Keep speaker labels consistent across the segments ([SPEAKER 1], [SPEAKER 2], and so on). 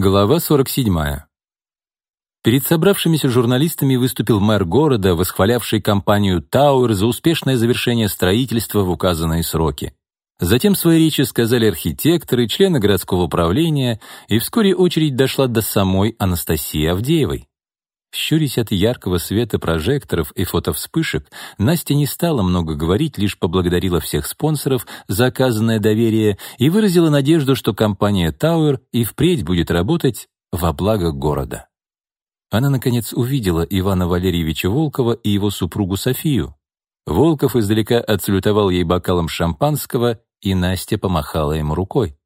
[SPEAKER 1] Глава 47. Перед собравшимися журналистами выступил мэр города, восхвалявший компанию «Тауэр» за успешное завершение строительства в указанные сроки. Затем свои речи сказали архитекторы, члены городского управления, и вскоре очередь дошла до самой Анастасии Авдеевой. Щурясь от яркого света прожекторов и фотовспышек, Настя не стала много говорить, лишь поблагодарила всех спонсоров за оказанное доверие и выразила надежду, что компания Тауэр и впредь будет работать во благо города. Она, наконец, увидела Ивана Валерьевича Волкова и его супругу Софию. Волков издалека отсалютовал ей бокалом шампанского, и Настя помахала ему рукой.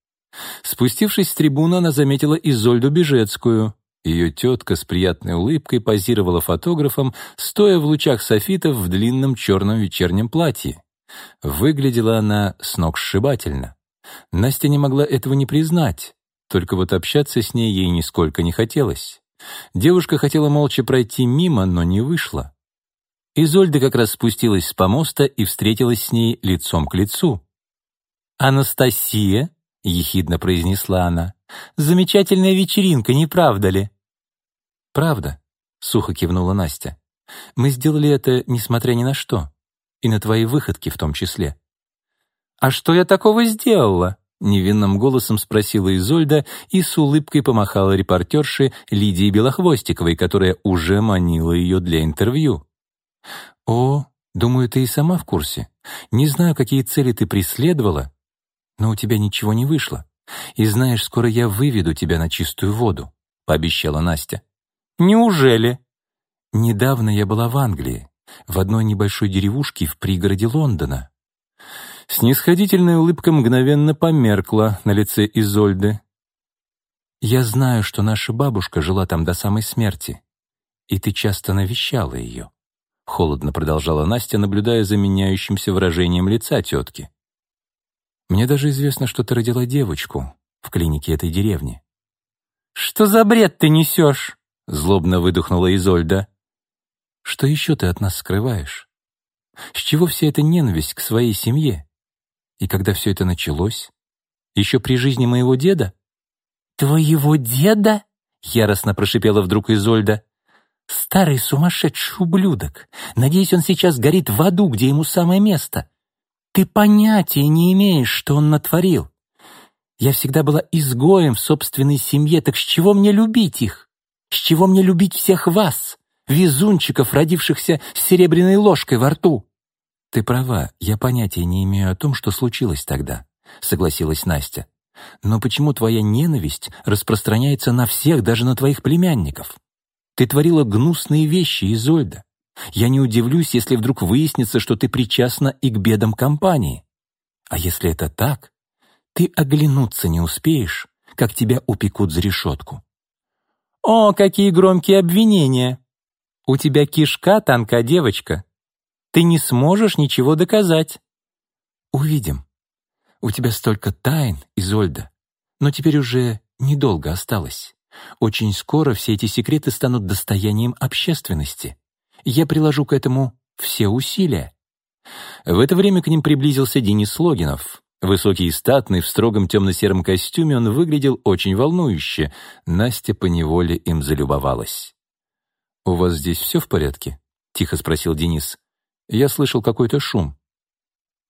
[SPEAKER 1] Спустившись с трибуны, она заметила Изольду Бежецкую. Ее тетка с приятной улыбкой позировала фотографом, стоя в лучах софитов в длинном черном вечернем платье. Выглядела она сногсшибательно. Настя не могла этого не признать, только вот общаться с ней ей нисколько не хотелось. Девушка хотела молча пройти мимо, но не вышла. Изольда как раз спустилась с помоста и встретилась с ней лицом к лицу. «Анастасия?» — ехидно произнесла она. «Замечательная вечеринка, не правда ли?» «Правда», — сухо кивнула Настя. «Мы сделали это, несмотря ни на что, и на твои выходки в том числе». «А что я такого сделала?» — невинным голосом спросила Изольда и с улыбкой помахала репортерше Лидии Белохвостиковой, которая уже манила ее для интервью. «О, думаю, ты и сама в курсе. Не знаю, какие цели ты преследовала, но у тебя ничего не вышло. И знаешь, скоро я выведу тебя на чистую воду», — пообещала Настя. «Неужели?» «Недавно я была в Англии, в одной небольшой деревушке в пригороде Лондона». Снисходительная улыбка мгновенно померкла на лице Изольды. «Я знаю, что наша бабушка жила там до самой смерти, и ты часто навещала ее», — холодно продолжала Настя, наблюдая за меняющимся выражением лица тетки. «Мне даже известно, что ты родила девочку в клинике этой деревни». «Что за бред ты несешь?» — злобно выдохнула Изольда. «Что еще ты от нас скрываешь? С чего вся эта ненависть к своей семье? И когда все это началось? Еще при жизни моего деда?» «Твоего деда?» — яростно прошипела вдруг Изольда. «Старый сумасшедший ублюдок! Надеюсь, он сейчас горит в аду, где ему самое место. Ты понятия не имеешь, что он натворил. Я всегда была изгоем в собственной семье, так с чего мне любить их?» С чего мне любить всех вас, везунчиков, родившихся с серебряной ложкой во рту?» «Ты права, я понятия не имею о том, что случилось тогда», — согласилась Настя. «Но почему твоя ненависть распространяется на всех, даже на твоих племянников? Ты творила гнусные вещи, Изольда. Я не удивлюсь, если вдруг выяснится, что ты причастна и к бедам компании. А если это так, ты оглянуться не успеешь, как тебя упекут за решетку. «О, какие громкие обвинения! У тебя кишка танка, девочка. Ты не сможешь ничего доказать». «Увидим. У тебя столько тайн, Изольда, но теперь уже недолго осталось. Очень скоро все эти секреты станут достоянием общественности. Я приложу к этому все усилия». В это время к ним приблизился Денис Логинов, Высокий и статный, в строгом темно-сером костюме он выглядел очень волнующе. Настя поневоле им залюбовалась. «У вас здесь все в порядке?» — тихо спросил Денис. «Я слышал какой-то шум».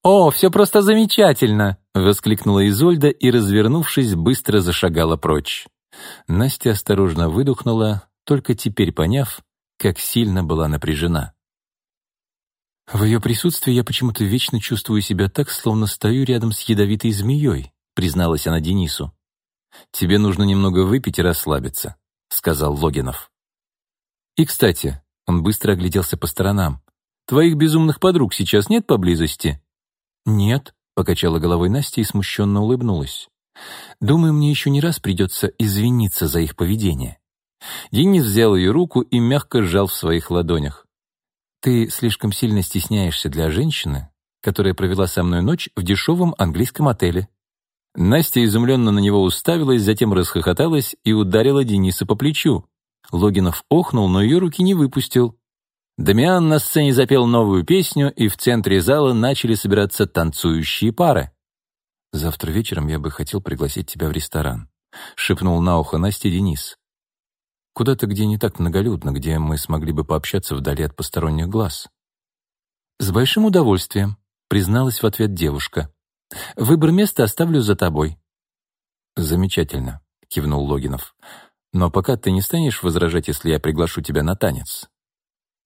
[SPEAKER 1] «О, все просто замечательно!» — воскликнула Изольда и, развернувшись, быстро зашагала прочь. Настя осторожно выдохнула, только теперь поняв, как сильно была напряжена. В ее присутствии я почему-то вечно чувствую себя так, словно стою рядом с ядовитой змеей, призналась она Денису. «Тебе нужно немного выпить и расслабиться», — сказал Логинов. «И, кстати», — он быстро огляделся по сторонам, «твоих безумных подруг сейчас нет поблизости?» «Нет», — покачала головой Настя и смущенно улыбнулась. «Думаю, мне еще не раз придется извиниться за их поведение». Денис взял ее руку и мягко сжал в своих ладонях. Ты слишком сильно стесняешься для женщины, которая провела со мной ночь в дешевом английском отеле». Настя изумленно на него уставилась, затем расхохоталась и ударила Дениса по плечу. Логинов охнул, но ее руки не выпустил. Дамиан на сцене запел новую песню, и в центре зала начали собираться танцующие пары. «Завтра вечером я бы хотел пригласить тебя в ресторан», — шепнул на ухо Насте Денис. «Куда-то, где не так многолюдно, где мы смогли бы пообщаться вдали от посторонних глаз». «С большим удовольствием», — призналась в ответ девушка. «Выбор места оставлю за тобой».
[SPEAKER 2] «Замечательно», — кивнул Логинов. «Но пока ты не станешь возражать, если я приглашу тебя на танец».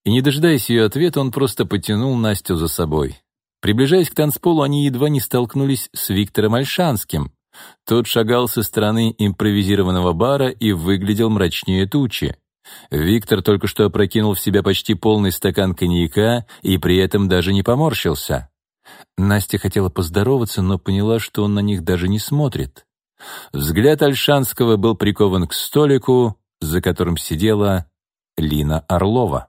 [SPEAKER 2] И не дожидаясь ее ответа, он просто потянул Настю за собой. Приближаясь к танцполу, они едва не столкнулись с Виктором Альшанским. Тот шагал со стороны импровизированного бара и выглядел мрачнее тучи. Виктор только что опрокинул в себя почти полный стакан коньяка и при этом даже не поморщился. Настя хотела поздороваться, но поняла, что он на них даже не смотрит. Взгляд Альшанского был прикован к столику, за которым сидела Лина Орлова.